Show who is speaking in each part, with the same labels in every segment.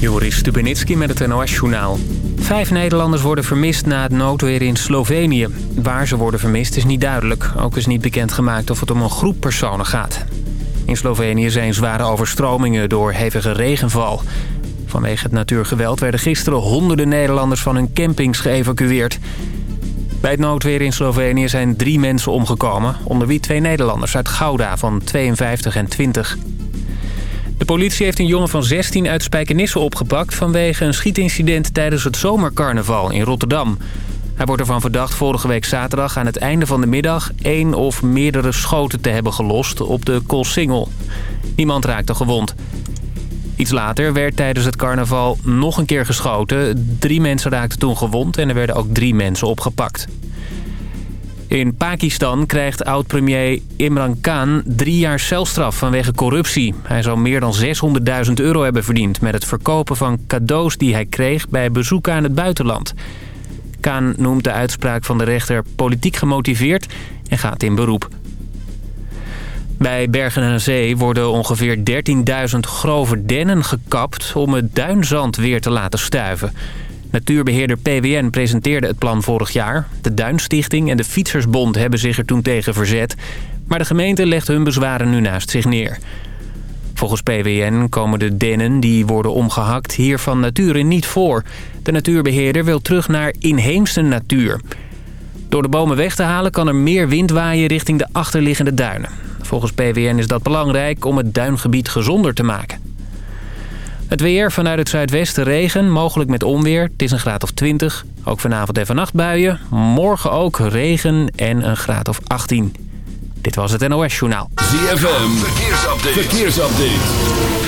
Speaker 1: Joris Stubenitski met het NOS-journaal. Vijf Nederlanders worden vermist na het noodweer in Slovenië. Waar ze worden vermist is niet duidelijk. Ook is niet bekendgemaakt of het om een groep personen gaat. In Slovenië zijn zware overstromingen door hevige regenval. Vanwege het natuurgeweld werden gisteren honderden Nederlanders van hun campings geëvacueerd. Bij het noodweer in Slovenië zijn drie mensen omgekomen... onder wie twee Nederlanders uit Gouda van 52 en 20. De politie heeft een jongen van 16 uit Spijkenisse opgepakt... vanwege een schietincident tijdens het zomercarnaval in Rotterdam. Hij wordt ervan verdacht vorige week zaterdag aan het einde van de middag... één of meerdere schoten te hebben gelost op de Koolsingel. Niemand raakte gewond. Iets later werd tijdens het carnaval nog een keer geschoten. Drie mensen raakten toen gewond en er werden ook drie mensen opgepakt. In Pakistan krijgt oud-premier Imran Khan drie jaar celstraf vanwege corruptie. Hij zou meer dan 600.000 euro hebben verdiend... met het verkopen van cadeaus die hij kreeg bij bezoeken aan het buitenland. Khan noemt de uitspraak van de rechter politiek gemotiveerd en gaat in beroep. Bij Bergen en Zee worden ongeveer 13.000 grove dennen gekapt... om het duinzand weer te laten stuiven... Natuurbeheerder PWN presenteerde het plan vorig jaar. De Duinstichting en de Fietsersbond hebben zich er toen tegen verzet. Maar de gemeente legt hun bezwaren nu naast zich neer. Volgens PWN komen de dennen die worden omgehakt hier van nature niet voor. De natuurbeheerder wil terug naar inheemse natuur. Door de bomen weg te halen kan er meer wind waaien richting de achterliggende duinen. Volgens PWN is dat belangrijk om het duingebied gezonder te maken. Het weer vanuit het zuidwesten regen, mogelijk met onweer. Het is een graad of 20. Ook vanavond en vannacht buien. Morgen ook regen en een graad of 18. Dit was het NOS Journaal.
Speaker 2: ZFM, verkeersupdate. verkeersupdate.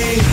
Speaker 2: me.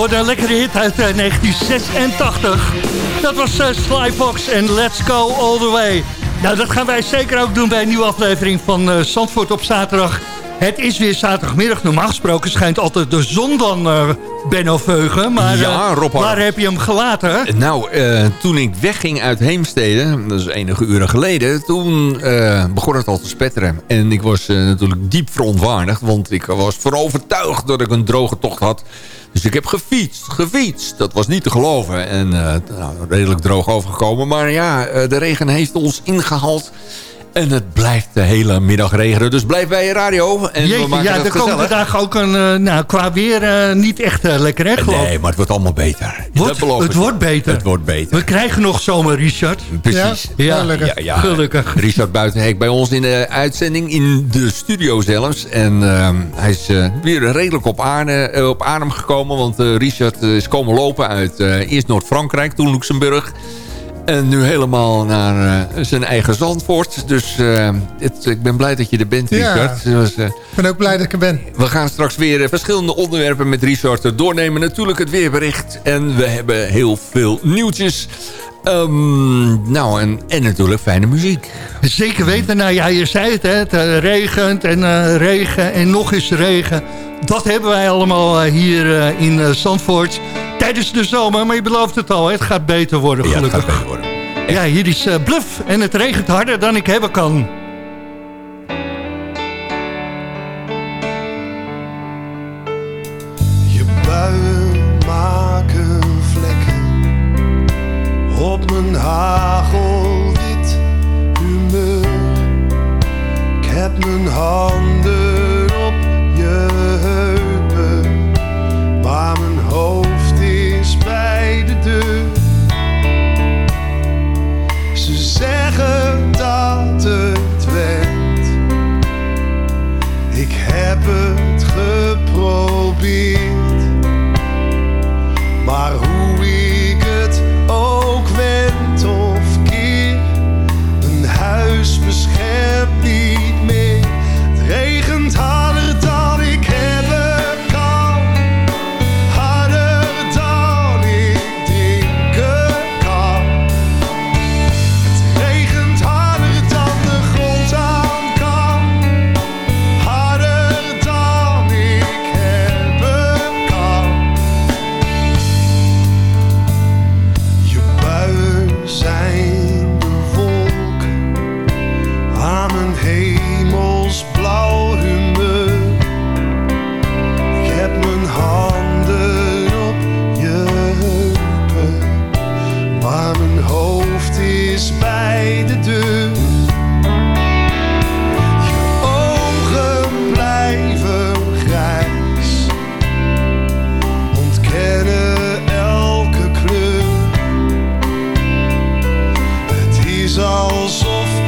Speaker 3: Joh, een lekkere hit uit 1986. Dat was uh, Slyfox en Let's Go All The Way. Nou, dat gaan wij zeker ook doen bij een nieuwe aflevering van uh, Zandvoort op zaterdag. Het is weer zaterdagmiddag. Normaal gesproken schijnt altijd de zon dan, uh, Benno Veugen. Maar ja, Rob waar heb je hem gelaten?
Speaker 4: Nou, uh, toen ik wegging uit Heemstede, dat is enige uren geleden... toen uh, begon het al te spetteren. En ik was natuurlijk diep verontwaardigd... want ik was verovertuigd dat ik een droge tocht had... Dus ik heb gefietst, gefietst. Dat was niet te geloven. En uh, nou, redelijk droog overgekomen. Maar ja, uh, de regen heeft ons ingehaald. En het blijft de hele middag regenen. Dus blijf bij je radio. En
Speaker 3: Jeetje,
Speaker 4: we maken
Speaker 3: ja, er komt vandaag ook een, uh, nou, qua weer uh, niet echt uh, lekker, hè, geloof
Speaker 4: Nee, maar het wordt allemaal beter.
Speaker 3: Wordt, het wordt beter.
Speaker 4: Het wordt beter.
Speaker 3: We krijgen nog zomer, Richard.
Speaker 4: Precies.
Speaker 3: Ja, ja, ja, ja. gelukkig.
Speaker 4: Richard Buitenhek bij ons in de uitzending, in de studio zelfs. En hij is weer redelijk op, aarde, op adem gekomen. Want Richard is komen lopen uit eerst Noord-Frankrijk, toen Luxemburg. En nu helemaal naar uh, zijn eigen Zandvoort. Dus uh, het, ik ben blij dat je er bent, Richard.
Speaker 5: Ja, dus, uh, ik ben ook blij dat ik er ben.
Speaker 4: We gaan straks weer verschillende onderwerpen met Richard doornemen. Natuurlijk het weerbericht. En we hebben heel veel nieuwtjes. Um, nou, en, en natuurlijk fijne muziek.
Speaker 3: Zeker weten. Nou ja, je zei het, hè. Het regent en regen en nog eens regen. Dat hebben wij allemaal hier in Zandvoort tijdens de zomer. Maar je belooft het al, het gaat beter worden gelukkig.
Speaker 4: Ja, het gaat beter worden.
Speaker 3: Ja, hier is uh, Bluff en het regent harder dan ik hebben kan.
Speaker 6: aos ofendidos.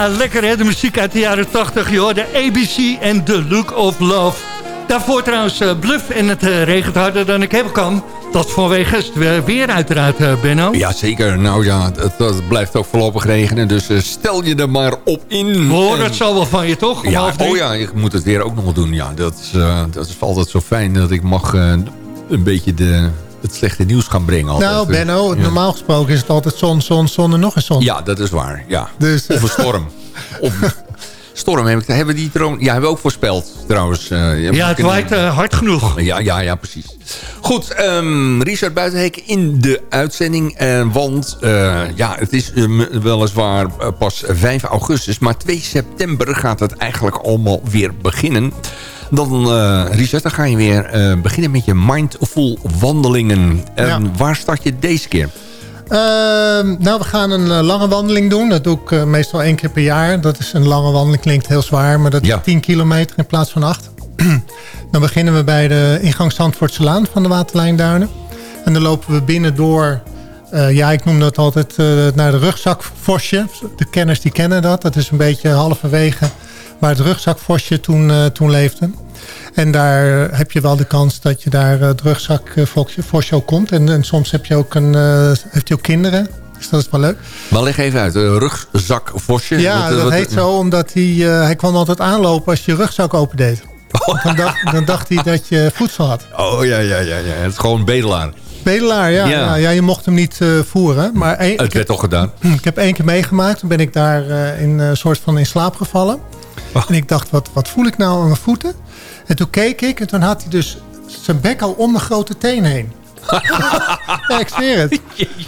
Speaker 3: Ja, lekker hè, de muziek uit de jaren 80, joh. De ABC en The Look of Love. Daarvoor trouwens eh, Bluff en het eh, regent harder dan ik hebben kan. Dat vanwege het weer- uiteraard, eh, Benno.
Speaker 4: Ja, zeker. Nou ja, het, het blijft ook voorlopig regenen. Dus stel je er maar op in.
Speaker 3: We horen
Speaker 4: En-
Speaker 3: het zo wel van je, toch? Om
Speaker 4: Ja, oh ja, je moet het weer ook nog doen. Ja, dat, is, dat is altijd zo fijn dat ik mag een beetje de, het slechte nieuws gaan brengen. Altijd.
Speaker 5: Nou, Benno,
Speaker 4: Ja.
Speaker 5: normaal gesproken is het altijd zon, zon, zon en nog eens zon.
Speaker 4: Ja, dat is waar. Ja.
Speaker 5: Dus,
Speaker 4: Of een storm. of storm heb ik, hebben die trouwens, ja, hebben we ook voorspeld trouwens. eh,
Speaker 3: Ja, het waait eh, hard genoeg.
Speaker 4: Ja, ja, ja, precies. Goed, ehm, Richard Buitenhek in de uitzending. eh, want eh, ja, het is weliswaar pas 5 augustus... maar 2 september gaat het eigenlijk allemaal weer beginnen. Dan, eh, Richard, dan ga je weer eh, beginnen met je mindful wandelingen. En
Speaker 5: Ja.
Speaker 4: Waar start je deze keer?
Speaker 5: Ehm, nou, we gaan een eh, lange wandeling doen. Dat doe ik meestal één keer per jaar. Dat is een lange wandeling, klinkt heel zwaar, maar dat
Speaker 4: Ja.
Speaker 5: is 10 kilometer in plaats van 8. dan beginnen we bij de ingang Zandvoortselaan van de Waterlijnduinen. En dan lopen we binnen door, ja, ik noem dat altijd eh, naar de rugzakvosje. De kenners die kennen dat. Dat is een beetje halverwege waar het rugzakvosje toen, eh, toen leefde. En daar heb je wel de kans dat je daar eh, het rugzakvosje ook komt. En, en soms heb je ook een, eh, heeft hij ook kinderen. Dus dat is wel leuk.
Speaker 4: Maar leg even uit, uh, rugzakvosje.
Speaker 5: Ja,
Speaker 4: Wat,
Speaker 5: dat
Speaker 4: wat-
Speaker 5: heet zo omdat hij, hij kwam altijd aanlopen als je je rugzak opendeed. Dan dacht, dan dacht hij dat je voedsel had.
Speaker 4: Oh ja, ja, ja, ja. Het is gewoon een bedelaar.
Speaker 5: Bedelaar, ja.
Speaker 4: Ja.
Speaker 5: Je mocht hem niet voeren. Maar één-
Speaker 4: Het
Speaker 5: ik,
Speaker 4: werd toch gedaan.
Speaker 5: heb, ik heb één keer meegemaakt. Toen ben ik daar in een soort van in slaap gevallen.
Speaker 4: Oh.
Speaker 5: En ik dacht, wat, wat voel ik nou aan mijn voeten? En toen keek ik en toen had hij dus zijn bek al om mijn grote teen heen. ja, ik zweer het.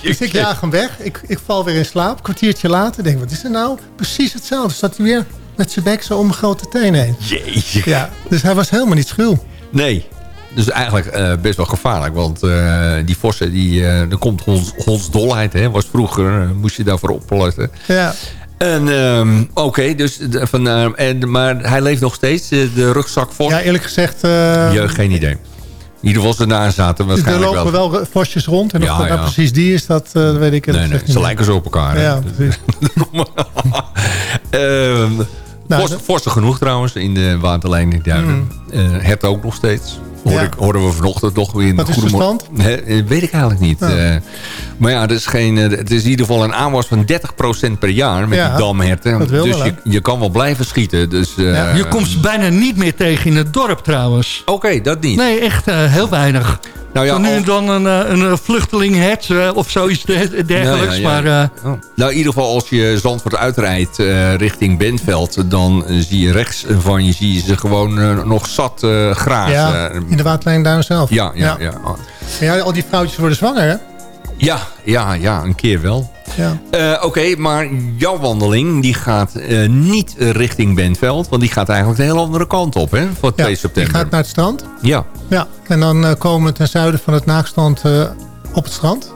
Speaker 5: Dus ik jaag hem weg. Ik, ik val weer in slaap. Een kwartiertje later denk ik, wat is er nou? Precies hetzelfde. Zat hij weer met zijn bek zo om mijn grote teen heen.
Speaker 4: Jeetje.
Speaker 5: Ja, dus hij was helemaal niet schuw.
Speaker 4: Nee. Dus eigenlijk eh, best wel gevaarlijk. Want eh, die vossen, die, eh er komt honds, hondsdolheid. Hè, was vroeger, moest je daarvoor opletten.
Speaker 5: Ja,
Speaker 4: En ehm, oké, dus van, eh, en, maar hij leeft nog steeds, eh, de rugzakvos?
Speaker 5: ja eerlijk gezegd... eh,
Speaker 4: Ja, geen idee. In ieder geval ze naast zaten
Speaker 5: er
Speaker 4: waarschijnlijk
Speaker 5: lopen
Speaker 4: wel.
Speaker 5: wel vosjes rond. En of
Speaker 4: Ja,
Speaker 5: dat nou
Speaker 4: ja.
Speaker 5: precies die is, dat eh, weet ik
Speaker 4: Nee, nee, ze lijken zo op elkaar. hè.
Speaker 5: Ja, precies.
Speaker 4: Ehm
Speaker 5: Nou, dat-
Speaker 4: genoeg trouwens in de waterleidingduinen. Eh het ook nog steeds. Hoor.
Speaker 5: Ja.
Speaker 4: ik, hoorden we vanochtend nog weer in
Speaker 5: Wat
Speaker 4: de goede Hè, eh, weet ik eigenlijk niet.
Speaker 5: Ja.
Speaker 4: Eh, maar ja, het is, geen, eh, het is in ieder geval een aanwas van 30% per jaar met
Speaker 5: Ja,
Speaker 4: die damherten.
Speaker 5: dat wil
Speaker 4: dus
Speaker 5: wel,
Speaker 4: je, je kan wel blijven schieten. Dus, eh,
Speaker 5: Ja.
Speaker 3: Je komt ze bijna niet meer tegen in het dorp trouwens.
Speaker 4: Oké, dat niet.
Speaker 3: Nee, echt eh, heel weinig.
Speaker 4: Nou ja,
Speaker 3: Zo nu en dan een, eh, een eh, vluchteling het eh, of zoiets de- dergelijks.
Speaker 4: Ja, ja.
Speaker 3: Maar eh,
Speaker 4: Oh. Nou, in ieder geval als je Zandvoort uitrijdt eh, richting Bentveld... dan zie je rechts van je, zie je ze gewoon eh, nog zat eh graas.
Speaker 5: Ja,
Speaker 4: eh,
Speaker 5: in de waterlijn daar zelf.
Speaker 4: ja, ja, ja. Oh.
Speaker 5: Ja, al die vrouwtjes worden zwanger, hè?
Speaker 4: Ja, ja, ja, een keer wel.
Speaker 5: Ja.
Speaker 4: Eh, Oké, maar jouw wandeling die gaat eh, niet richting Bentveld... want die gaat eigenlijk de hele andere kant op, hè? Voor 2
Speaker 5: ja, die
Speaker 4: september.
Speaker 5: gaat naar het strand.
Speaker 4: Ja,
Speaker 5: Ja, en dan eh, komen we ten zuiden van het naakstrand eh, op het strand.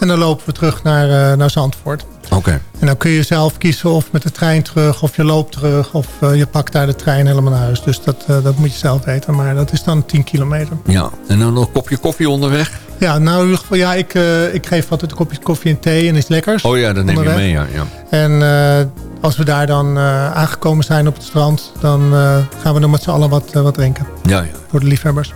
Speaker 5: En dan lopen we terug naar, eh, naar Zandvoort.
Speaker 4: oké.
Speaker 5: En dan kun je zelf kiezen of met de trein terug, of je loopt terug... of eh, je pakt daar de trein helemaal naar huis. Dus dat, eh, dat moet je zelf weten. Maar dat is dan 10 kilometer.
Speaker 4: Ja, en dan nog een kopje koffie onderweg.
Speaker 5: Ja, nou in ieder geval, ja, ik, ik geef altijd een kopje koffie en thee en iets lekkers.
Speaker 4: Oh ja, dat neem je
Speaker 5: Onderweg.
Speaker 4: mee, ja. ja.
Speaker 5: En als we daar dan aangekomen zijn op het strand... dan gaan we dan met z'n allen wat, wat drinken.
Speaker 4: Ja, ja.
Speaker 5: Voor de liefhebbers.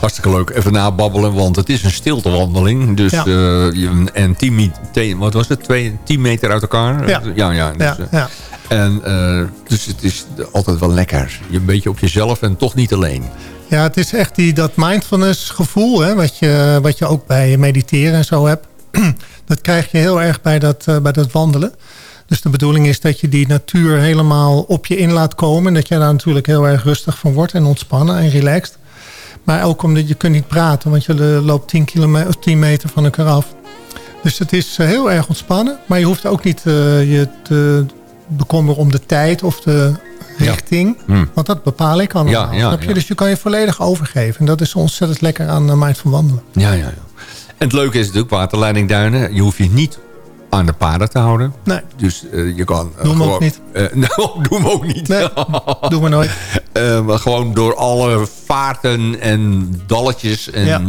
Speaker 4: Hartstikke leuk. Even nababbelen, want het is een stiltewandeling. Dus,
Speaker 5: Ja.
Speaker 4: je- en 10, mi- te- wat was het? Twee, 10 meter uit elkaar?
Speaker 5: Ja.
Speaker 4: ja, ja, dus,
Speaker 5: Ja,
Speaker 4: eh,
Speaker 5: ja.
Speaker 4: En, eh, dus het is altijd wel lekker. Je een beetje op jezelf en toch niet alleen.
Speaker 5: ja, het is echt die, dat mindfulness gevoel... Hè, wat, je, wat je ook bij mediteren en zo hebt. dat krijg je heel erg bij dat, bij dat wandelen. Dus de bedoeling is dat je die natuur helemaal op je in laat komen. En dat je daar natuurlijk heel erg rustig van wordt en ontspannen en relaxed. Maar ook omdat je kunt niet praten, want je loopt 10, kilometer, of 10 meter van elkaar af. Dus het is eh, heel erg ontspannen. Maar je hoeft ook niet eh, je te bekommeren om de tijd of de richting.
Speaker 4: Hm.
Speaker 5: Want dat bepaal ik allemaal.
Speaker 4: Ja, ja,
Speaker 5: snap je? Dus je kan je volledig overgeven. En dat is ontzettend lekker aan uh, Mindful Wandelen.
Speaker 4: Ja, ja, ja. En het leuke is natuurlijk waterleidingduinen. Je hoeft je niet aan de paden te houden.
Speaker 5: Nee,
Speaker 4: Dus je kan
Speaker 5: Doe hem ook niet.
Speaker 4: Nou, doe hem ook niet.
Speaker 5: nee doe maar nooit.
Speaker 4: Maar gewoon door alle vaarten en dalletjes. En
Speaker 5: Ja.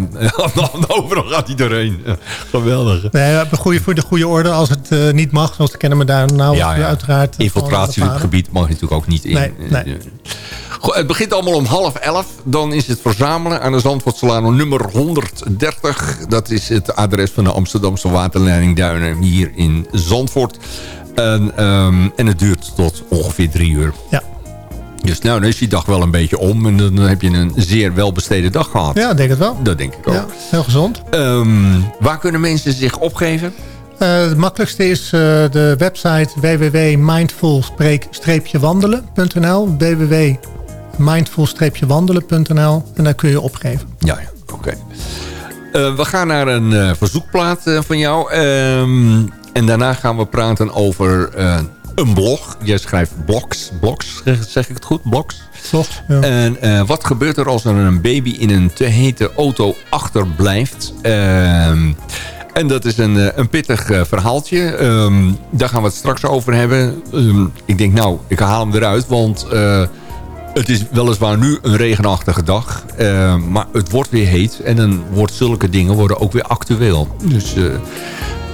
Speaker 4: overal gaat hij doorheen. Geweldig.
Speaker 5: Nee, goede, voor de goede orde, als het uh, niet mag, zoals de kennen me daar nou
Speaker 4: Ja, ja.
Speaker 5: uiteraard.
Speaker 4: Infiltratiegebied mag je natuurlijk ook niet in.
Speaker 5: Nee, nee.
Speaker 4: Goed, het begint allemaal om half elf. Dan is het verzamelen aan de Zandvoortsalano nummer 130. Dat is het adres van de Amsterdamse waterleiding Duinen hier in Zandvoort. En, um, en het duurt tot ongeveer drie uur.
Speaker 5: Ja.
Speaker 4: Dus nou, dan is die dag wel een beetje om. En dan heb je een zeer welbesteden dag gehad.
Speaker 5: Ja, denk het wel.
Speaker 4: Dat denk ik ook.
Speaker 5: Ja, heel gezond.
Speaker 4: Um, waar kunnen mensen zich opgeven?
Speaker 5: Uh, het makkelijkste is uh, de website www.mindful-wandelen.nl www.mindful-wandelen.nl En daar kun je opgeven.
Speaker 4: Ja, ja oké. Okay. Uh, we gaan naar een verzoekplaat van jou. Um, en daarna gaan we praten over een blog. Jij schrijft blogs. Blogs, zeg ik het goed? Blogs?
Speaker 5: Blogs, ja.
Speaker 4: En uh, wat gebeurt er als er een baby in een te hete auto achterblijft? Uh, en dat is een, een pittig uh, verhaaltje. Um, daar gaan we het straks over hebben. Um, ik denk, nou, ik haal hem eruit, want... Uh, het is weliswaar nu een regenachtige dag. Uh, maar het wordt weer heet. En dan worden zulke dingen worden ook weer actueel. Dus uh,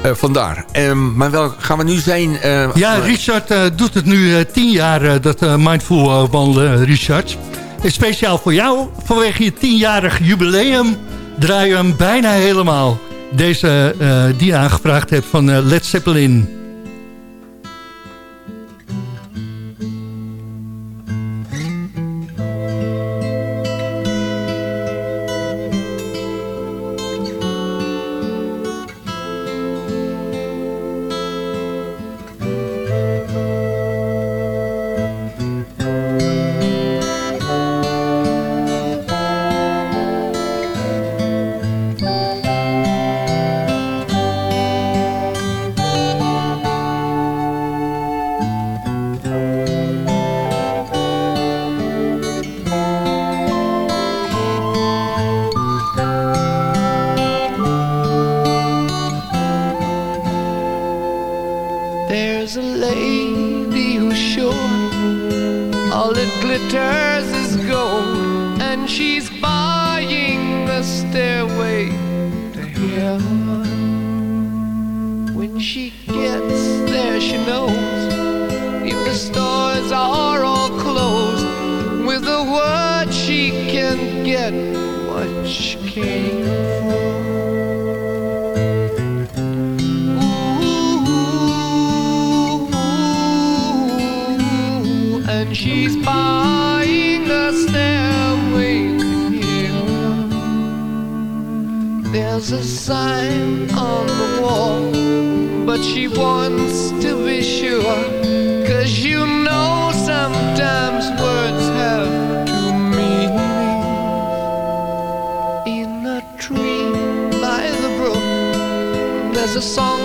Speaker 4: uh, vandaar. Um, maar wel gaan we nu zijn...
Speaker 3: ja, Richard uh, doet het nu tien jaar, dat mindful wandelen, Richard. En speciaal voor jou, vanwege je tienjarig jubileum... draai je hem bijna helemaal. Deze die je aangevraagd hebt van Led Zeppelin...
Speaker 7: sign on the wall, but she wants to be sure. Cause you know sometimes words have two meanings. In a tree by the brook, there's a song.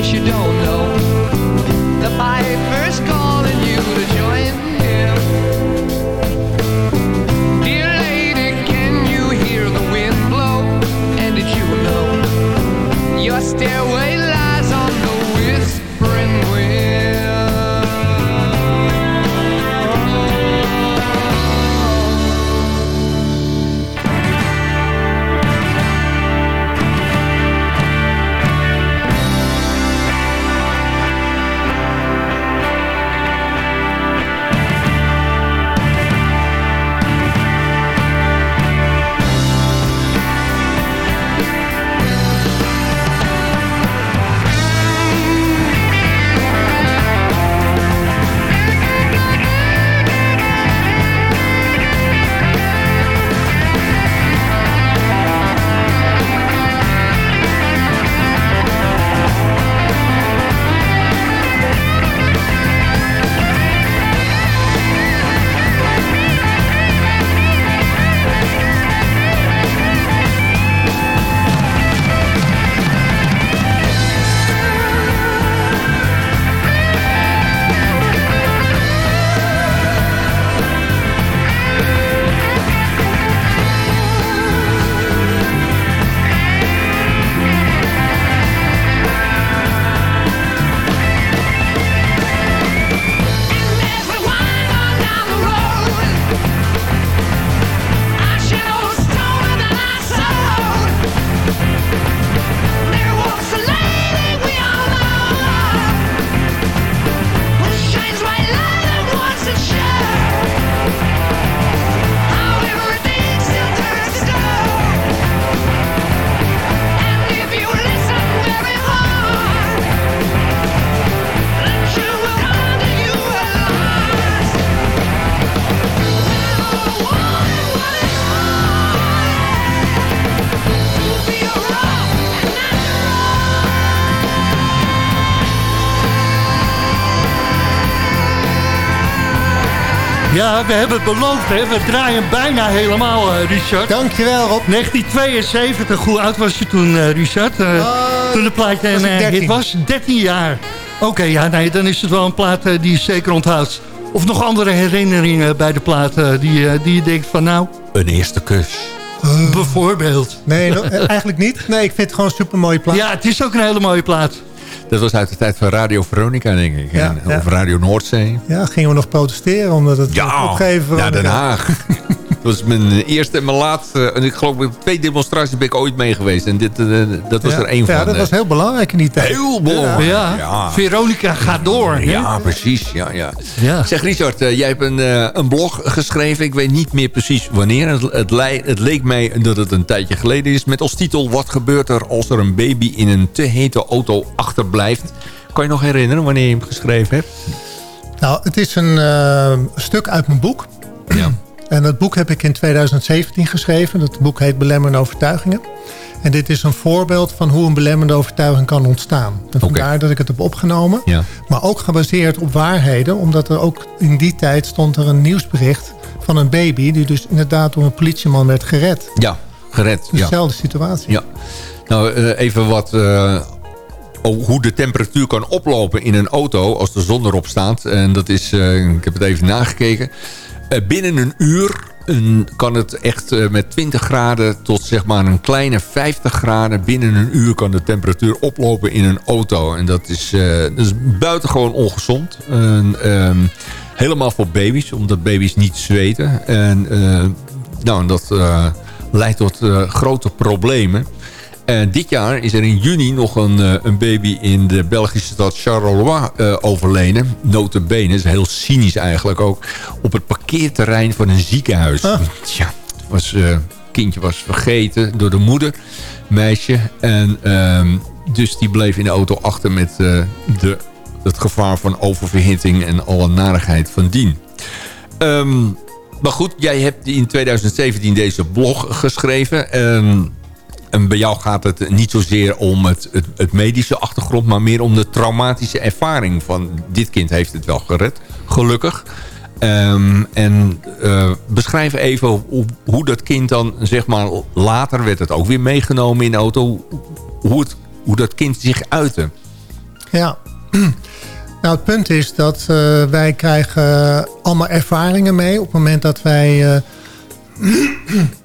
Speaker 7: place you don't know.
Speaker 3: Ja, we hebben het beloofd, hè. We draaien bijna helemaal, eh, Richard.
Speaker 5: Dankjewel, Rob.
Speaker 3: 1972, hoe oud was je toen, eh, Richard? Eh, toen de plaat een
Speaker 5: was ik
Speaker 3: eh,
Speaker 5: 13.
Speaker 3: hit was? 13 jaar. Oké, ja, nee, dan is het wel een plaat die je zeker onthoudt. Of nog andere herinneringen bij de plaat die, die je denkt van nou,
Speaker 4: Een eerste kus.
Speaker 3: bijvoorbeeld.
Speaker 5: Nee, no- eigenlijk niet. Nee, ik vind het gewoon een super mooie plaat.
Speaker 3: Ja, het is ook een hele mooie plaat.
Speaker 4: Dat was uit de tijd van Radio Veronica, denk ik.
Speaker 5: Ja,
Speaker 4: En-
Speaker 5: ja.
Speaker 4: Of Radio Noordzee.
Speaker 5: Ja, gingen we nog protesteren omdat het
Speaker 4: Ja,
Speaker 5: opgeven
Speaker 4: ja Den Haag. Dat was mijn eerste en mijn laatste. En ik geloof met twee demonstraties ben ik ooit mee geweest. En dit, eh, dat was
Speaker 5: Ja.
Speaker 4: er één van.
Speaker 5: Ja, dat
Speaker 4: eh.
Speaker 5: was heel belangrijk in die tijd.
Speaker 4: heel belangrijk.
Speaker 3: Ja,
Speaker 4: Ja.
Speaker 3: Veronica gaat door. hè?
Speaker 4: Ja, precies. Ja, ja.
Speaker 3: Ja.
Speaker 4: Zeg Richard, eh, jij hebt een, een blog geschreven. Ik weet niet meer precies wanneer. Het, het, het leek mij dat het een tijdje geleden is. Met als titel... Wat gebeurt er als er een baby in een te hete auto achterblijft? Kan je nog herinneren wanneer je hem geschreven hebt?
Speaker 5: Nou, het is een stuk uit mijn boek.
Speaker 4: Ja.
Speaker 5: En dat boek heb ik in 2017 geschreven. Dat boek heet Belemmerende Overtuigingen. En dit is een voorbeeld van hoe een belemmerende overtuiging kan ontstaan. En vandaar dat ik het heb opgenomen.
Speaker 4: Ja.
Speaker 5: Maar ook gebaseerd op waarheden. Omdat er ook in die tijd stond er een nieuwsbericht van een baby... die dus inderdaad door een politieman werd gered.
Speaker 4: Ja, gered. Ja.
Speaker 5: Dezelfde situatie.
Speaker 4: Ja. Nou, eh, even wat... eh, hoe de temperatuur kan oplopen in een auto als de zon erop staat. En dat is, eh, ik heb het even nagekeken. Eh, binnen een uur kan het echt eh, met 20 graden tot zeg maar een kleine 50 graden. Binnen een uur kan de temperatuur oplopen in een auto. En dat is, eh, dat buitengewoon ongezond. En, ehm, helemaal voor baby's, omdat baby's niet zweten. En nou, dat leidt tot grote problemen. En dit jaar is er in juni nog een, eh, een baby in de Belgische stad Charleroi eh, overleden. Notabene, is heel cynisch eigenlijk ook. Op het parkeerterrein van een ziekenhuis.
Speaker 5: Ah.
Speaker 4: Tja, het was, eh, kindje was vergeten door de moeder, meisje. En ehm, dus die bleef in de auto achter met de, het gevaar van oververhitting en alle narigheid van dien. Ehm, maar goed, jij hebt in 2017 deze blog geschreven. Ehm, en bij jou gaat het niet zozeer om het, het, het medische achtergrond... maar meer om de traumatische ervaring van... dit kind heeft het wel gered, gelukkig. Ehm, en eh, beschrijf even hoe, dat kind dan, zeg maar... later werd het ook weer meegenomen in de auto... hoe, hoe dat kind zich uitte.
Speaker 5: Ja. Nou, het punt is dat eh, wij krijgen allemaal ervaringen mee... op het moment dat wij... eh,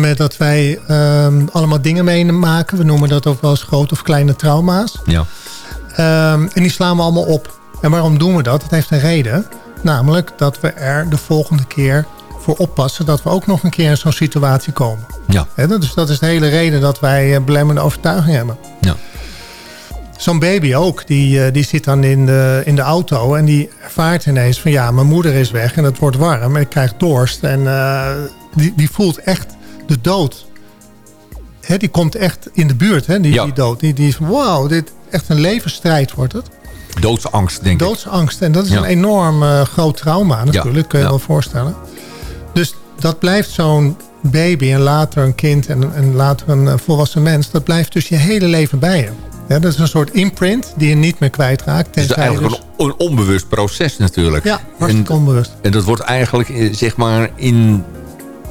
Speaker 5: moment dat wij ehm, allemaal dingen meemaken. We noemen dat ook wel eens grote of kleine trauma's.
Speaker 4: Ja.
Speaker 5: Ehm, en die slaan we allemaal op. En waarom doen we dat? Het heeft een reden. Namelijk dat we er de volgende keer voor oppassen... dat we ook nog een keer in zo'n situatie komen.
Speaker 4: Ja.
Speaker 5: Dat- dus dat is de hele reden dat wij eh, belemmerende overtuiging hebben.
Speaker 4: Ja.
Speaker 5: Zo'n baby ook, die, eh, die zit dan in de, in de auto en die ervaart ineens van ja, mijn moeder is weg en het wordt warm en ik krijg dorst. En eh, die, die voelt echt de dood. Hè, die komt echt in de buurt, hè, die,
Speaker 4: Ja.
Speaker 5: die dood. Die, die is wauw, dit echt een levensstrijd wordt het.
Speaker 4: Doodsangst, denk ik.
Speaker 5: Doodsangst. En dat is
Speaker 4: Ja.
Speaker 5: een enorm eh, groot trauma natuurlijk, kun je
Speaker 4: ja.
Speaker 5: wel voorstellen. Dus dat blijft zo'n baby en later een kind en, en later een eh, volwassen mens. Dat blijft dus je hele leven bij je. Ja, dat is een soort imprint die je niet meer kwijtraakt.
Speaker 4: Het is
Speaker 5: tenzij je
Speaker 4: eigenlijk
Speaker 5: dus-
Speaker 4: een, onbewust proces natuurlijk.
Speaker 5: Ja, hartstikke
Speaker 4: en,
Speaker 5: onbewust.
Speaker 4: En dat wordt eigenlijk eh, zeg maar in,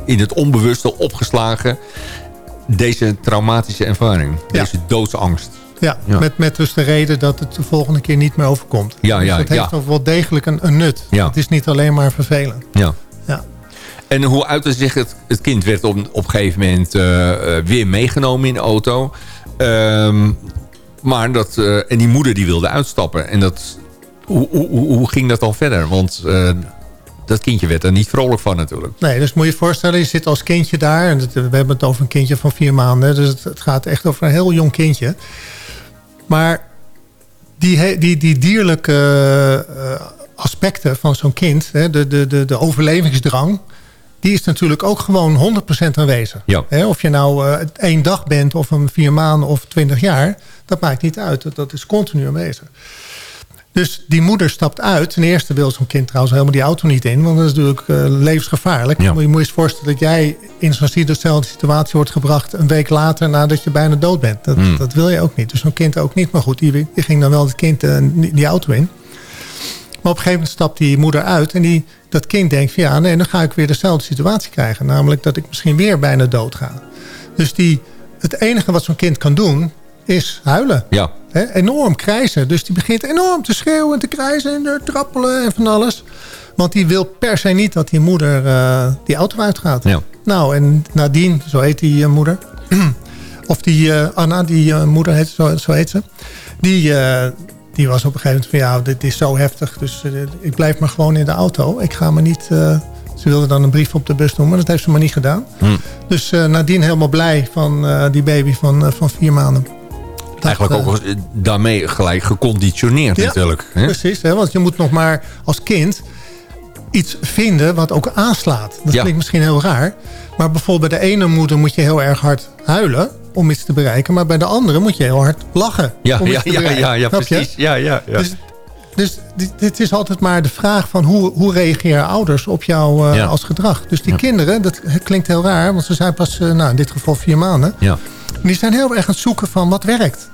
Speaker 4: in het onbewuste opgeslagen. Deze traumatische ervaring.
Speaker 5: Ja.
Speaker 4: Deze doodsangst.
Speaker 5: Ja,
Speaker 4: Ja.
Speaker 5: Met, met dus de reden dat het de volgende keer niet meer overkomt.
Speaker 4: Ja,
Speaker 5: dus
Speaker 4: ja,
Speaker 5: dat heeft ook wel degelijk een, een nut.
Speaker 4: Ja.
Speaker 5: Het is niet alleen maar vervelend.
Speaker 4: Ja.
Speaker 5: Ja.
Speaker 4: En hoe uitte zich het? Het kind werd op, op een gegeven moment eh, eh, weer meegenomen in de auto. Ehm, maar dat, eh, en die moeder die wilde uitstappen. En dat, hoe, hoe, hoe ging dat dan verder? Want dat kindje werd er niet vrolijk van natuurlijk.
Speaker 5: Nee, dus moet je je voorstellen, je zit als kindje daar. En we hebben het over een kindje van vier maanden. Dus het, gaat echt over een heel jong kindje. Maar die, die, die dierlijke eh, aspecten van zo'n kind... Hè, de, de, de, de overlevingsdrang... die is natuurlijk ook gewoon 100% aanwezig.
Speaker 4: Ja.
Speaker 5: Hè, of je nou eh, één dag bent of een vier maanden of twintig jaar... dat maakt niet uit. Dat, dat is continu aanwezig. Dus die moeder stapt uit. Ten eerste wil zo'n kind trouwens helemaal die auto niet in. Want dat is natuurlijk eh, levensgevaarlijk.
Speaker 4: Ja.
Speaker 5: Je moet je eens voorstellen dat jij in zo'n dezelfde situatie wordt gebracht... een week later nadat je bijna dood bent. Dat,
Speaker 4: Hmm.
Speaker 5: dat wil je ook niet. Dus zo'n kind ook niet. Maar goed, die, die ging dan wel het kind die die auto in. Maar op een gegeven moment stapt die moeder uit... en die, dat kind denkt van ja, nee, dan ga ik weer dezelfde situatie krijgen. Namelijk dat ik misschien weer bijna dood ga. Dus die, het enige wat zo'n kind kan doen, is huilen.
Speaker 4: Ja.
Speaker 5: Hè, enorm krijzen. Dus die begint enorm te schreeuwen en te krijzen en te trappelen en van alles. Want die wil per se niet dat die moeder eh, die auto uitgaat.
Speaker 4: Ja.
Speaker 5: Nou, en nadien, zo heet die eh, moeder... of die eh, Anna, die moeder heet, zo, zo heet ze... Die, die was op een gegeven moment van... ja, dit is zo heftig, dus ik blijf maar gewoon in de auto. Ik ga me niet... ze wilde dan een brief op de bus doen, maar dat heeft ze maar niet gedaan.
Speaker 4: Hm.
Speaker 5: Dus eh, nadien helemaal blij van die baby van, van vier maanden. Dat,
Speaker 4: Eigenlijk
Speaker 5: eh,
Speaker 4: ook eh, daarmee gelijk geconditioneerd
Speaker 5: Ja,
Speaker 4: natuurlijk. Hè?
Speaker 5: Precies, hè? want je moet nog maar als kind iets vinden wat ook aanslaat. Dat
Speaker 4: Ja.
Speaker 5: klinkt misschien heel raar. Maar bijvoorbeeld bij de ene moeder moet je heel erg hard huilen om iets te bereiken. Maar bij de andere moet je heel hard lachen
Speaker 4: Ja,
Speaker 5: om
Speaker 4: ja, ja,
Speaker 5: bereiken.
Speaker 4: ja, precies. Ja, ja, ja.
Speaker 5: Dus, dus dit, dit is altijd maar de vraag van hoe, hoe reageren ouders op jou eh,
Speaker 4: Ja.
Speaker 5: als gedrag. Dus die
Speaker 4: Ja.
Speaker 5: kinderen, dat klinkt heel raar, want ze zijn pas, nou, in dit geval vier maanden.
Speaker 4: ja.
Speaker 5: Die zijn heel erg aan het zoeken van wat werkt.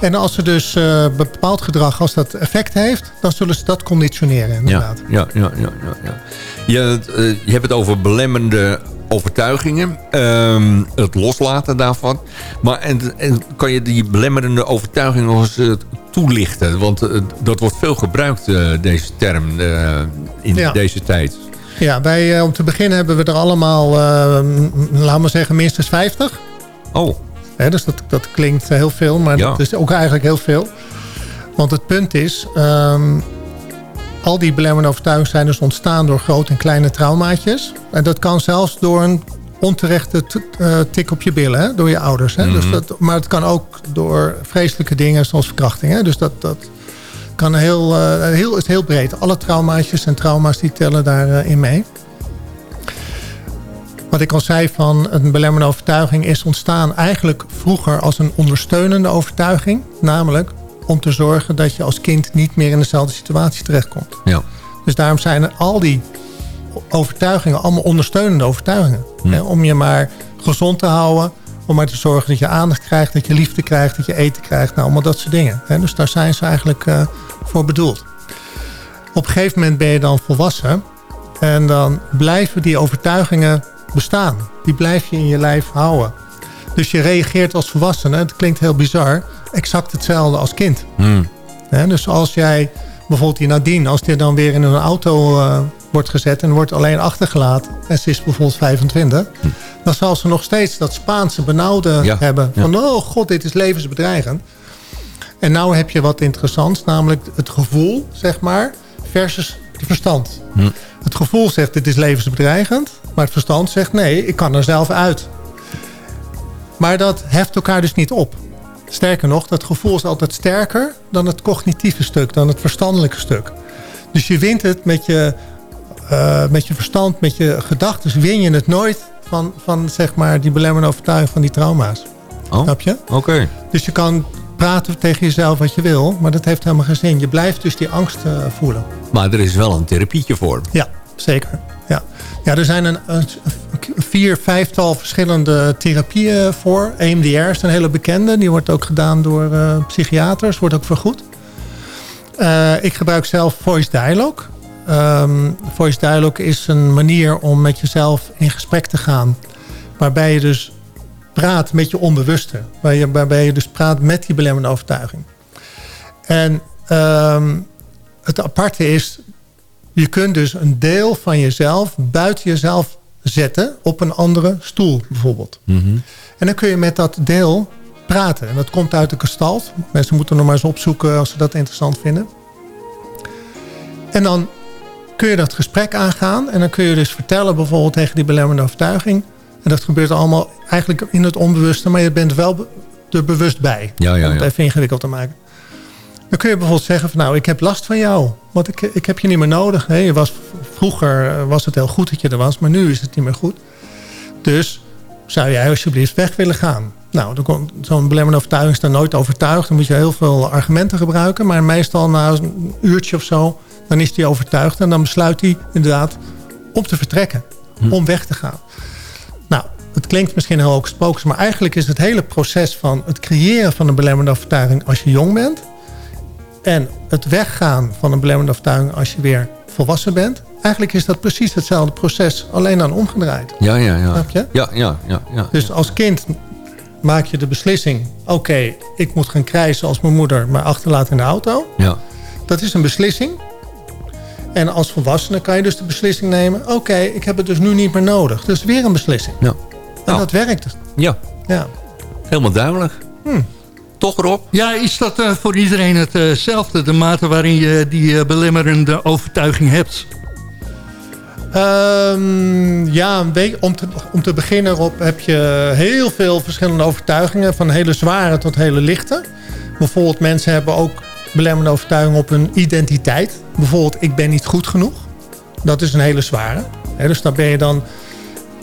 Speaker 5: En als ze dus eh, bepaald gedrag, als dat effect heeft... dan zullen ze dat conditioneren inderdaad.
Speaker 4: ja, ja, ja, ja, ja. Je, eh, je hebt het over belemmerende overtuigingen. ehm, het loslaten daarvan. Maar en, en kan je die belemmerende overtuigingen nog eens eh, toelichten? Want dat wordt veel gebruikt, deze term, in
Speaker 5: Ja.
Speaker 4: deze tijd.
Speaker 5: Ja, wij, om te beginnen hebben we er allemaal, laten we zeggen, minstens 50.
Speaker 4: Oh,
Speaker 5: Dus dat, dat klinkt heel veel, maar
Speaker 4: Ja.
Speaker 5: dat is ook eigenlijk heel veel. Want het punt is, ehm, al die belemmerende overtuigingen zijn dus ontstaan door grote en kleine traumaatjes. En dat kan zelfs door een onterechte eh, tik op je billen, hè, door je ouders. Hè. dus dat, maar het kan ook door vreselijke dingen zoals verkrachting. Hè. Dus dat, dat kan heel, eh, heel, is heel breed. Alle traumaatjes en trauma's die tellen daarin in mee. Wat ik al zei van een belemmerende overtuiging is ontstaan eigenlijk vroeger als een ondersteunende overtuiging. Namelijk om te zorgen dat je als kind niet meer in dezelfde situatie terechtkomt.
Speaker 4: ja.
Speaker 5: Dus daarom zijn er al die overtuigingen allemaal ondersteunende overtuigingen. Hè, om je maar gezond te houden. Om maar te zorgen dat je aandacht krijgt, dat je liefde krijgt, dat je eten krijgt. Nou, allemaal dat soort dingen. Hè. Dus daar zijn ze eigenlijk eh, voor bedoeld. Op een gegeven moment ben je dan volwassen. En dan blijven die overtuigingen bestaan. Die blijf je in je lijf houden. Dus je reageert als volwassene, het klinkt heel bizar, exact hetzelfde als kind.
Speaker 4: Hm.
Speaker 5: Hè, dus als jij bijvoorbeeld die Nadine, als die dan weer in een auto eh, wordt gezet en wordt alleen achtergelaten, en ze is bijvoorbeeld 25, dan zal ze nog steeds dat Spaanse benauwde
Speaker 4: Ja,
Speaker 5: hebben.
Speaker 4: ja.
Speaker 5: Van, oh god, dit is levensbedreigend. En nou heb je wat interessants, namelijk het gevoel, zeg maar, versus het verstand.
Speaker 4: Hm.
Speaker 5: Het gevoel zegt, dit is levensbedreigend, maar het verstand zegt, nee, ik kan er zelf uit. Maar dat heft elkaar dus niet op. Sterker nog, dat gevoel is altijd sterker dan het cognitieve stuk, dan het verstandelijke stuk. Dus je wint het met je, eh, met je verstand, met je gedachten, win je het nooit van, van zeg maar, die belemmerende overtuiging van die trauma's.
Speaker 4: Oh,
Speaker 5: Snap je?
Speaker 4: oké.
Speaker 5: Dus je kan praten tegen jezelf wat je wil, maar dat heeft helemaal geen zin. Je blijft dus die angst eh, voelen.
Speaker 4: Maar er is wel een therapietje voor.
Speaker 5: Ja, zeker. Ja, ja er zijn een, een vier, vijftal verschillende therapieën voor. EMDR is een hele bekende. Die wordt ook gedaan door eh, psychiaters. Wordt ook vergoed. Eh, ik gebruik zelf Voice Dialogue. Ehm, voice Dialogue is een manier om met jezelf in gesprek te gaan. Waarbij je dus praat met je onbewuste. Je, waarbij je dus praat met die belemmerende overtuiging. En ehm, het aparte is je kunt dus een deel van jezelf buiten jezelf zetten op een andere stoel bijvoorbeeld. En dan kun je met dat deel praten. En dat komt uit de gestalt. Mensen moeten nog maar eens opzoeken als ze dat interessant vinden. En dan kun je dat gesprek aangaan. En dan kun je dus vertellen bijvoorbeeld tegen die belemmerende overtuiging. En dat gebeurt allemaal eigenlijk in het onbewuste. Maar je bent wel er bewust bij.
Speaker 4: Ja, ja,
Speaker 5: Om het
Speaker 4: ja.
Speaker 5: even ingewikkeld te maken. Dan kun je bijvoorbeeld zeggen van nou, ik heb last van jou. Want ik, ik heb je niet meer nodig. Hè. Je was, vroeger was het heel goed dat je er was, maar nu is het niet meer goed. Dus zou jij alsjeblieft weg willen gaan? Nou, dan komt zo'n belemmerende overtuiging is daar nooit overtuigd. Dan moet je heel veel argumenten gebruiken. Maar meestal na een uurtje of zo, dan is hij overtuigd. En dan besluit hij inderdaad om te vertrekken. Om weg te gaan. Nou, het klinkt misschien heel ook spooks, maar eigenlijk is het hele proces van het creëren van een belemmerende overtuiging als je jong bent en het weggaan van een belemmerende overtuiging als je weer volwassen bent. Eigenlijk is dat precies hetzelfde proces, alleen dan omgedraaid.
Speaker 4: Ja, ja, ja.
Speaker 5: Snap je?
Speaker 4: Ja, ja, ja. ja.
Speaker 5: Dus als kind maak je de beslissing... oké, ik moet gaan krijsen als mijn moeder me achterlaat in de auto.
Speaker 4: ja.
Speaker 5: Dat is een beslissing. En als volwassene kan je dus de beslissing nemen... oké, ik heb het dus nu niet meer nodig. Dus weer een beslissing.
Speaker 4: Ja.
Speaker 5: En
Speaker 4: Nou.
Speaker 5: dat werkt.
Speaker 4: ja,
Speaker 5: Ja.
Speaker 4: helemaal duidelijk.
Speaker 5: Hm.
Speaker 4: Toch erop?
Speaker 3: Ja, is dat eh, voor iedereen hetzelfde? de mate waarin je die eh, belemmerende overtuiging hebt?
Speaker 5: Ehm, ja, een om, te, om te beginnen Rob, heb je heel veel verschillende overtuigingen. Van hele zware tot hele lichte. Bijvoorbeeld mensen hebben ook belemmerende overtuigingen op hun identiteit. Bijvoorbeeld ik ben niet goed genoeg. Dat is een hele zware. Hè, dus daar ben je dan...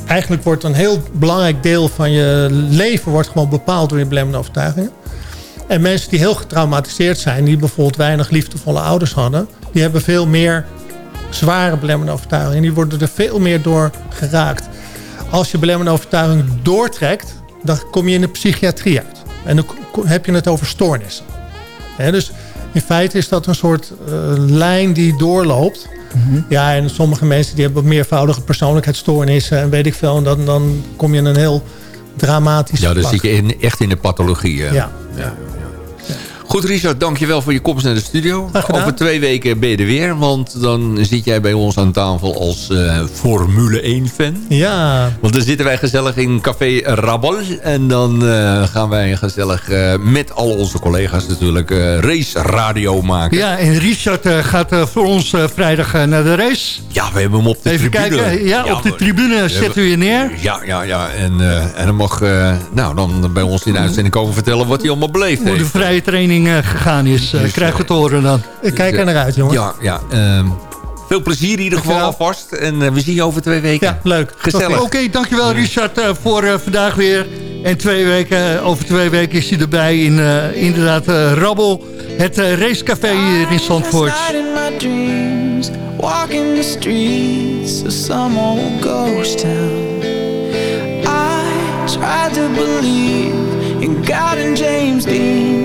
Speaker 5: Eigenlijk wordt een heel belangrijk deel van je leven... wordt gewoon bepaald door je belemmerende overtuigingen. En mensen die heel getraumatiseerd zijn... die bijvoorbeeld weinig liefdevolle ouders hadden... die hebben veel meer zware belemmerende overtuigingen. Die worden er veel meer door geraakt. Als je belemmerende overtuiging doortrekt... dan kom je in de psychiatrie uit. En dan heb je het over stoornissen. Dus in feite is dat een soort eh, lijn die doorloopt. Ja, en sommige mensen die hebben meervoudige persoonlijkheidsstoornissen... en weet ik veel. En dan, dan kom je in een heel dramatisch
Speaker 4: Ja, dan zit je in, echt in de pathologie. hè.
Speaker 5: Ja.
Speaker 4: Goed, Richard, dankjewel voor je komst naar de studio. Over twee weken ben je er weer. Want dan zit jij bij ons aan tafel als eh, Formule 1-fan.
Speaker 5: Ja,
Speaker 4: Want dan zitten wij gezellig in Café Rabbel. En dan eh, gaan wij gezellig eh, met al onze collega's natuurlijk race radio maken.
Speaker 3: Ja, en Richard gaat voor ons vrijdag naar de race.
Speaker 4: Ja, we hebben hem op de
Speaker 3: Even
Speaker 4: tribune.
Speaker 3: kijken, ja, op de tribune zetten we je neer.
Speaker 4: Ja, ja, ja. En, en dan mag nou, dan bij ons in de uitzending komen vertellen wat hij allemaal beleefd
Speaker 3: Hoe de
Speaker 4: heeft.
Speaker 3: vrije training eh, gegaan is, eh,
Speaker 4: Dus,
Speaker 3: krijg
Speaker 4: eh,
Speaker 3: het te horen dan.
Speaker 5: ik kijk er naar uit, jongen.
Speaker 4: Ja, ja. ehm, veel plezier in ieder geval alvast. En eh, we zien je over twee weken.
Speaker 5: Ja, leuk.
Speaker 4: Gezellig.
Speaker 3: Oké, dankjewel Richard eh, voor eh, vandaag weer. En twee weken, over twee weken is hij erbij in eh, inderdaad eh, Rabbel. Het eh, racecafé hier in Zandvoort.
Speaker 8: Walking the streets of some old ghost town. I tried to believe in God and James Dean,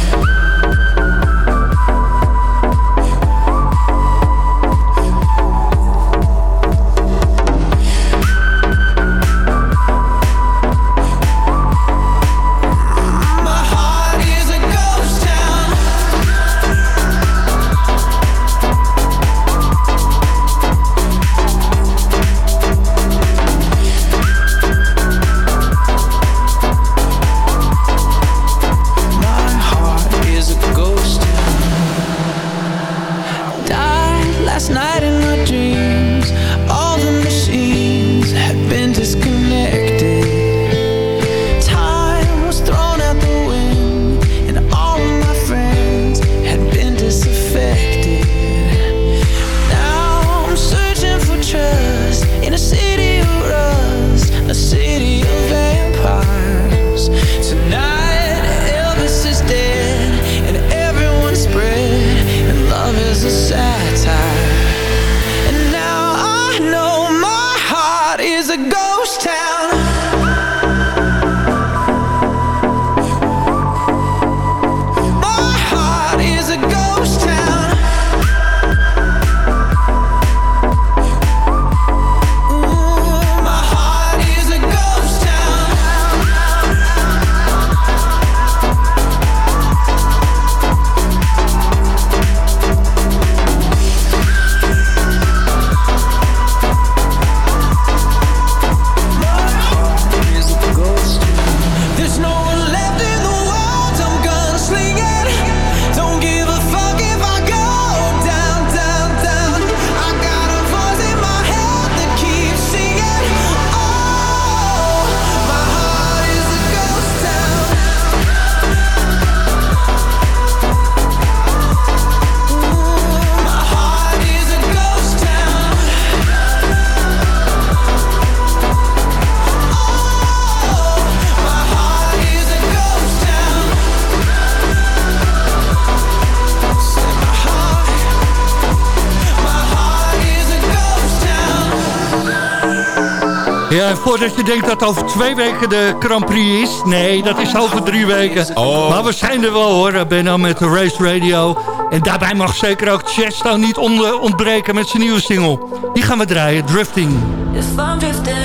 Speaker 3: Ja, voordat je denkt dat over twee weken de Grand Prix is. Nee, dat is over drie weken.
Speaker 4: Oh.
Speaker 3: Maar we zijn er wel hoor, Benno, met de Race Radio. En daarbij mag zeker ook Chesto niet on- ontbreken met zijn nieuwe single. Die gaan we draaien, Drifting.
Speaker 9: If I'm drifting,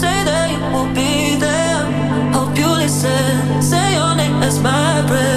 Speaker 9: say that you will be there. Hope you listen, say your name as my breath.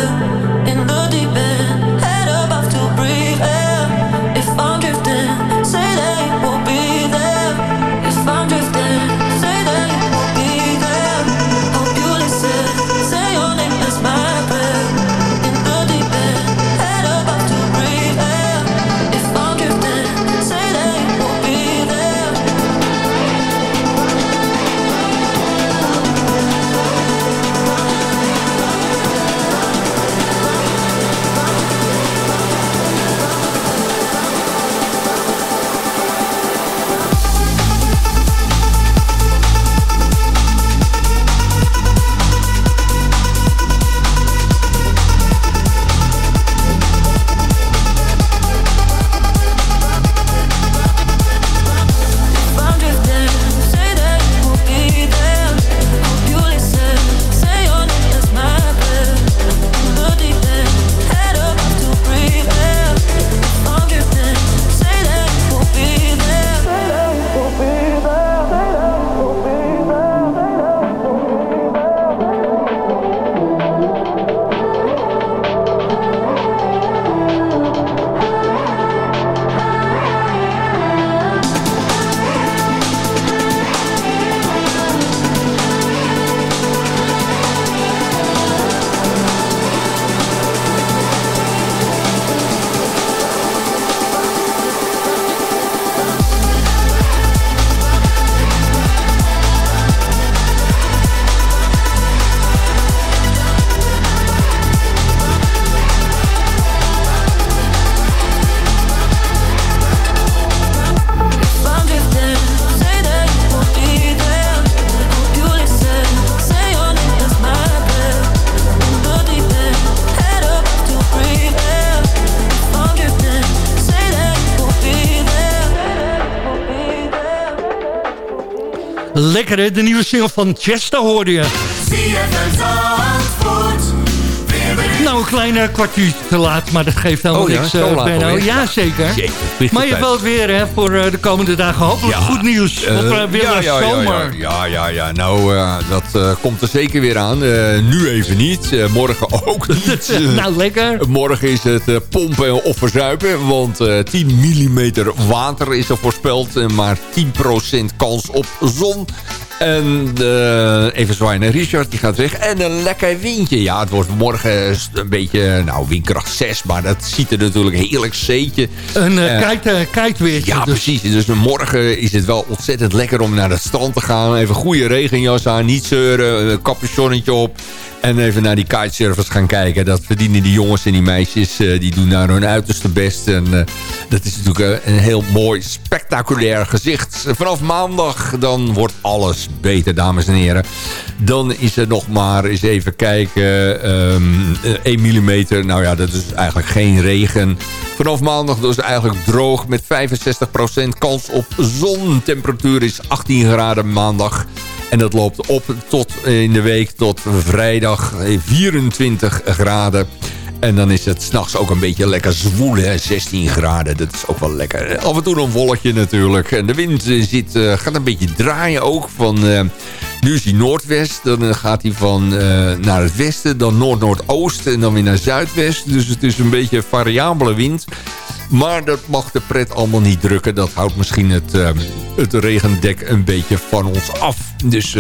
Speaker 3: Hè, de nieuwe single van Chester hoorde je. Nou, een klein eh, kwartiertje te laat, maar dat geeft helemaal
Speaker 4: Oh ja,
Speaker 3: niks, eh, Benno.
Speaker 4: alweer.
Speaker 3: Ja, zeker.
Speaker 4: Jeetje,
Speaker 3: maar je hebt wel
Speaker 4: tijd.
Speaker 3: het weer hè, voor eh, de komende dagen. Hopelijk goed nieuws.
Speaker 4: Eh,
Speaker 3: Want we willen
Speaker 4: ja, ja, ja,
Speaker 3: zomer.
Speaker 4: Ja, ja, ja, ja. Nou, eh, dat eh, komt er zeker weer aan. Eh, nu even niet. Eh, morgen ook niet. Eh,
Speaker 3: nou, lekker.
Speaker 4: Morgen is het eh, pompen of verzuipen. Want eh 10 mm water is er voorspeld. Maar 10% kans op zon. En eh, even zwaaien naar Richard, die gaat weg. En een lekker windje. Ja, het wordt morgen een beetje, nou, windkracht 6. Maar dat ziet er natuurlijk heerlijk zeetje.
Speaker 3: Een uh, kite, uh, kiteweertje.
Speaker 4: ja,
Speaker 3: dus.
Speaker 4: precies. Dus morgen is het wel ontzettend lekker om naar het strand te gaan. Even goede regenjas aan, niet zeuren, een capuchonnetje op. En even naar die kitesurfers gaan kijken. Dat verdienen die jongens en die meisjes. die doen daar hun uiterste best. En dat is natuurlijk een heel mooi, spectaculair gezicht. Vanaf maandag dan wordt alles beter, dames en heren. Dan is er nog maar eens even kijken. ehm 1 mm. Nou ja, dat is eigenlijk geen regen. Vanaf maandag dus eigenlijk droog met 65% kans op zon. Temperatuur is 18 graden maandag. En dat loopt op tot in de week tot vrijdag eh, 24 graden. En dan is het s'nachts ook een beetje lekker zwoel, hè? 16 graden. Dat is ook wel lekker. Af en toe een wolkje natuurlijk. En de wind eh, zit, eh, gaat een beetje draaien ook. Van, eh, nu is hij noordwest, dan eh, gaat hij van eh, naar het westen, dan noord-noordoost en dan weer naar zuidwest. Dus het is een beetje een variabele wind. Maar dat mag de pret allemaal niet drukken. Dat houdt misschien het, eh, het regendek een beetje van ons af. Dus,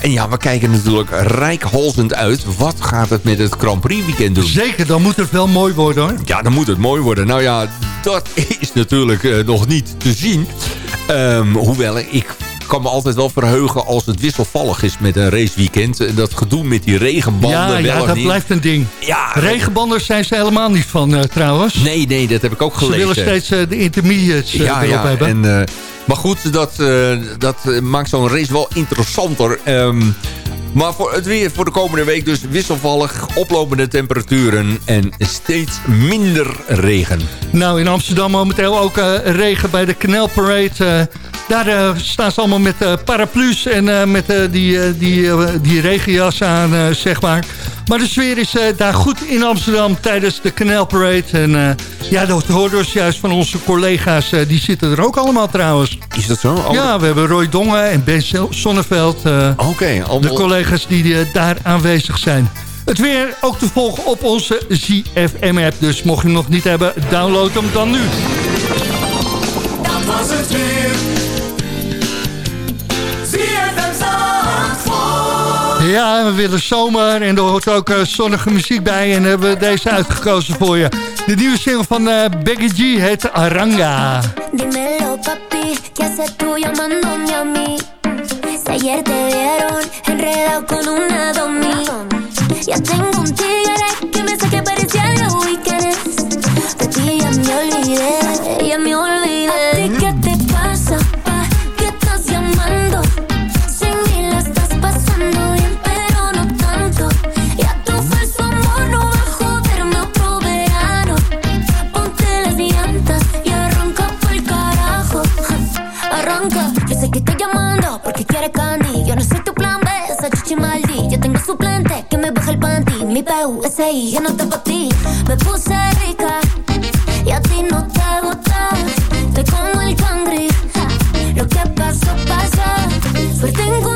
Speaker 4: en ja, we kijken natuurlijk rijkhalzend uit. Wat gaat het met het Grand Prix weekend doen?
Speaker 3: Zeker, dan moet het wel mooi worden hoor.
Speaker 4: Ja, dan moet het mooi worden. Nou ja, dat is natuurlijk nog niet te zien. Ehm, hoewel, ik kan me altijd wel verheugen als het wisselvallig is met een raceweekend. En Dat gedoe met die regenbanden.
Speaker 3: Ja, ja dat
Speaker 4: niet.
Speaker 3: blijft een ding.
Speaker 4: Ja,
Speaker 3: Regenbanden zijn ze helemaal niet van eh, trouwens.
Speaker 4: Nee, nee, dat heb ik ook
Speaker 3: Ze
Speaker 4: gelezen.
Speaker 3: willen steeds eh, de intermediates eh,
Speaker 4: ja,
Speaker 3: erop
Speaker 4: ja.
Speaker 3: hebben.
Speaker 4: En, eh, maar goed, dat, eh, dat eh, maakt zo'n race wel interessanter. Ehm, maar voor het weer voor de komende week dus wisselvallig, oplopende temperaturen en steeds minder regen.
Speaker 3: Nou, in Amsterdam momenteel ook eh, regen bij de Knelparade. eh Daar eh, staan ze allemaal met eh, paraplu's en eh, met die, die, die regenjas aan, zeg maar. Maar de sfeer is daar goed in Amsterdam tijdens de Canal Parade. En ja, dat hoorden we juist van onze collega's. die zitten er ook allemaal trouwens.
Speaker 4: Is dat zo?
Speaker 3: Ja, we hebben Roy Dongen en Ben Sonneveld.
Speaker 4: Oké. allemaal...
Speaker 3: De collega's die daar aanwezig zijn. Het weer ook te volgen op onze ZFM-app. Dus mocht je hem nog niet hebben, download hem dan nu.
Speaker 6: Dat was het weer.
Speaker 3: Ja, we willen zomer en er hoort ook uh, zonnige muziek bij. En hebben we deze uitgekozen voor je. De nieuwe single van uh, Becky G heet Aranga.
Speaker 10: Dímelo papi, ¿qué haces tú llamándome a mí? Si ayer te vieron enredado con una domi. Ya tengo un tigre que me saque parecía los weekends. De ti ya me olvidé, ya me olvidé. Porque quieres candy. Yo no soy tu plan B, esa chichi maldi. Yo tengo suplente que me baja el panty. Mi PUSI, yo no te pa' ti. Me puse rica y a ti no te gusta. Estoy como el cangri. Lo que pasó, pasó. Suerte encontrando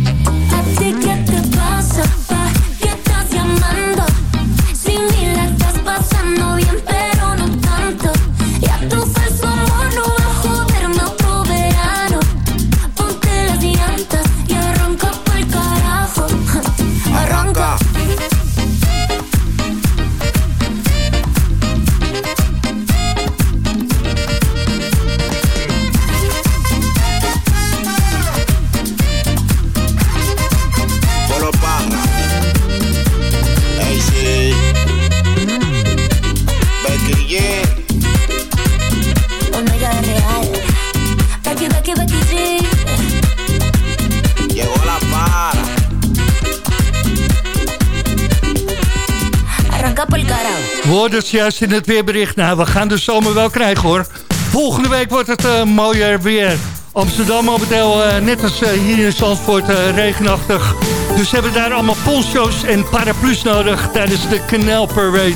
Speaker 3: Hoorden het juist in het weerbericht. Nou, we gaan de zomer wel krijgen hoor. Volgende week wordt het eh, mooier weer. Amsterdam momenteel, eh, net als eh, hier in Zandvoort, regenachtig. Dus ze hebben daar allemaal poncho's en paraplu's nodig tijdens de Canal Parade.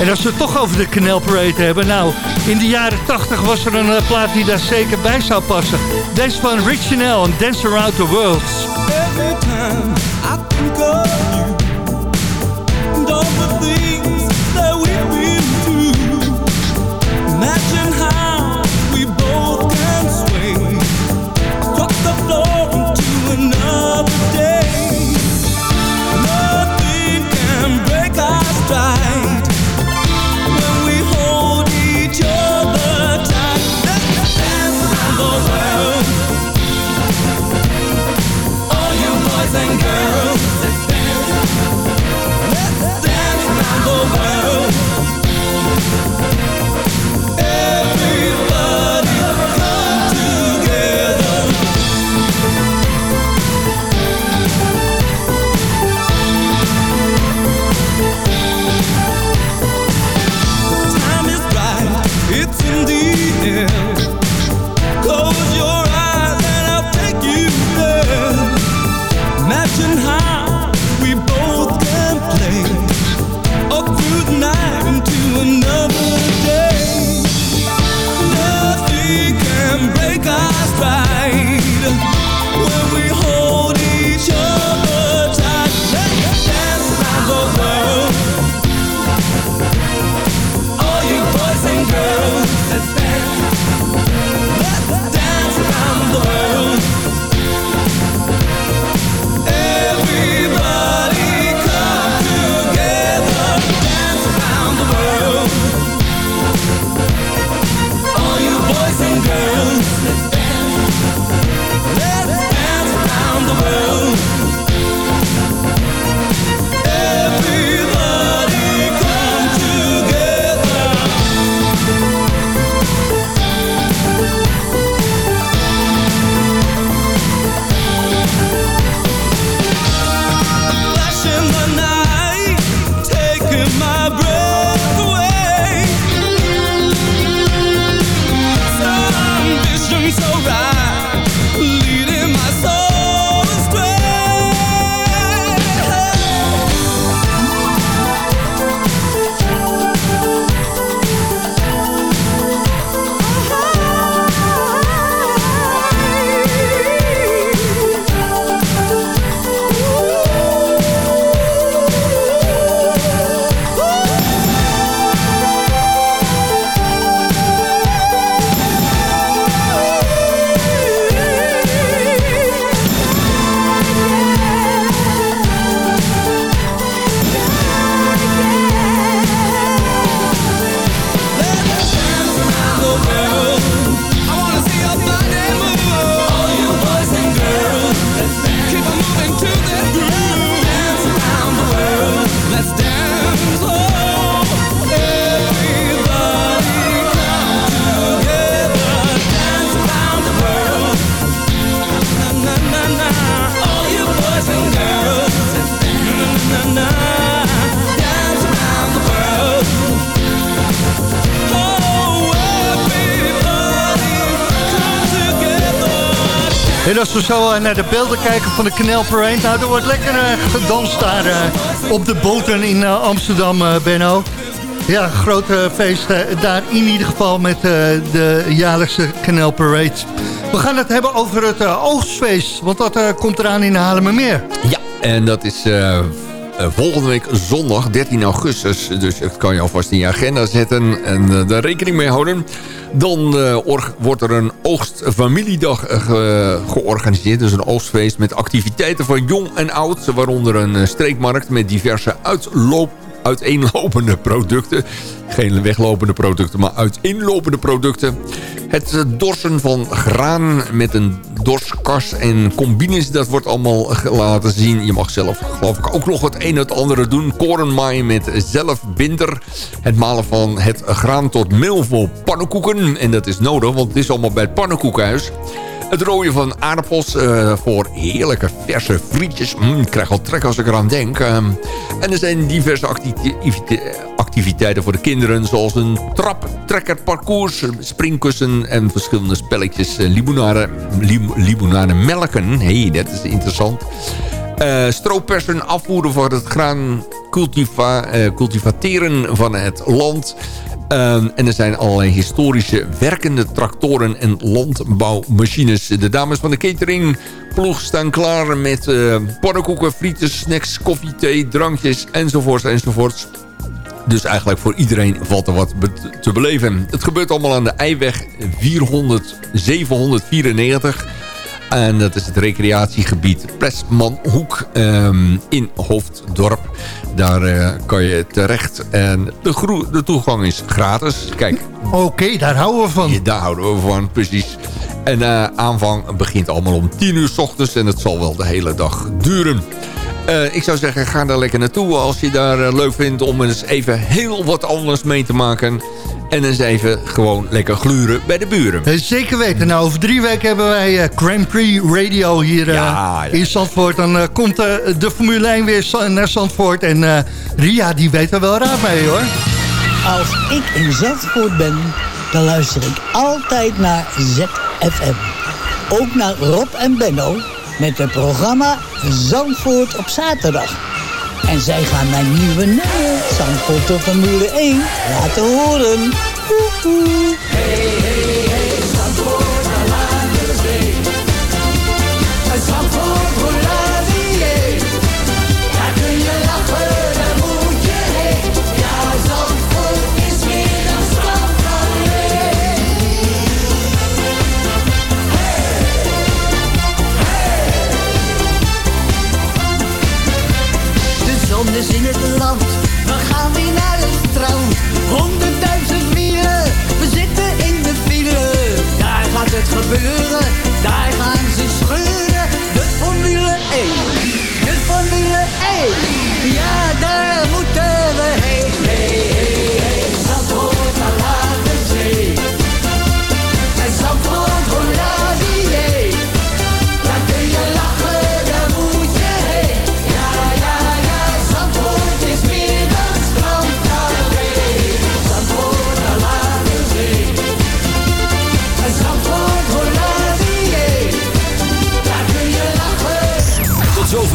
Speaker 3: En als we het toch over de Canal Parade hebben... nou, in de jaren 80 was er een plaat die daar zeker bij zou passen. Deze van Rich Chanel en Dance Around the World.
Speaker 6: Every time I think of you all imagine how
Speaker 3: En als we zo eh, naar de beelden kijken van de Canal Parade... nou, er wordt lekker eh, gedanst daar eh, op de boten in Amsterdam, Benno. Ja, groot eh, feest daar in ieder geval met de jaarlijkse Canal Parade. We gaan het hebben over het oogstfeest, want dat komt eraan in Haarlemmermeer.
Speaker 4: Ja, en dat is volgende week zondag 13 augustus. Dus dat kan je alvast in je agenda zetten en eh, daar rekening mee houden. Dan eh, wordt er een oogstfamiliedag eh, ge- georganiseerd. Dus een oogstfeest met activiteiten van jong en oud. Waaronder een eh, streekmarkt met diverse uitloop uiteenlopende producten. Geen weglopende producten, maar uiteenlopende producten. Het eh, dorsen van graan met een dorskas en combines, dat wordt allemaal laten zien. Je mag zelf, geloof ik, ook nog het een en het andere doen. Korenmaaien met zelfbinder. Het malen van het graan tot meel voor pannenkoeken. En dat is nodig, want het is allemaal bij het pannenkoekenhuis. Het rooien van aardappels eh, voor heerlijke verse frietjes. Mm, ik krijg al trek als ik eraan denk. Ehm, en er zijn diverse activite- activiteiten voor de kinderen... zoals een trap, trekker, parcours, springkussen... en verschillende spelletjes. eh, limonade, lim, limonade melken. hey, dat is interessant. Eh strooppersen afvoeren voor het graan cultiva, eh, cultivateren van het land. En er zijn allerlei historische werkende tractoren en landbouwmachines. De dames van de catering ploeg staan klaar met eh pannenkoeken, frieten, snacks, koffie, thee, drankjes enzovoorts enzovoorts. Dus eigenlijk voor iedereen valt er wat te beleven. Het gebeurt allemaal aan de Eiweg 400, 794. En dat is het recreatiegebied Plesmanhoek um, in Hoofddorp. Daar uh, kan je terecht. En de, de toegang is gratis. Kijk.
Speaker 3: Oké, okay, daar houden we van.
Speaker 4: Ja, daar houden we van, precies. En uh, aanvang begint allemaal om 10 uur s ochtends. En het zal wel de hele dag duren. Uh, ik zou zeggen, ga daar lekker naartoe als je daar uh, leuk vindt om eens even heel wat anders mee te maken. En eens even gewoon lekker gluren bij de buren.
Speaker 3: Zeker weten. Nou, over drie weken hebben wij uh, Grand Prix Radio hier uh, ja, ja. in Zandvoort. Dan uh, komt de Formule 1 weer naar Zandvoort. En Ria, die weet er wel raad mee, hoor.
Speaker 11: Als ik in Zandvoort ben, dan luister ik altijd naar ZFM. Ook naar Rob en Benno met het programma Zandvoort op zaterdag. En zij gaan mijn nieuwe nummer, Zandvoort tot Formule 1, laten horen.
Speaker 12: Gebeuren, daar gaan ze scheuren. De Formule 1, de Formule 1. Ja, daar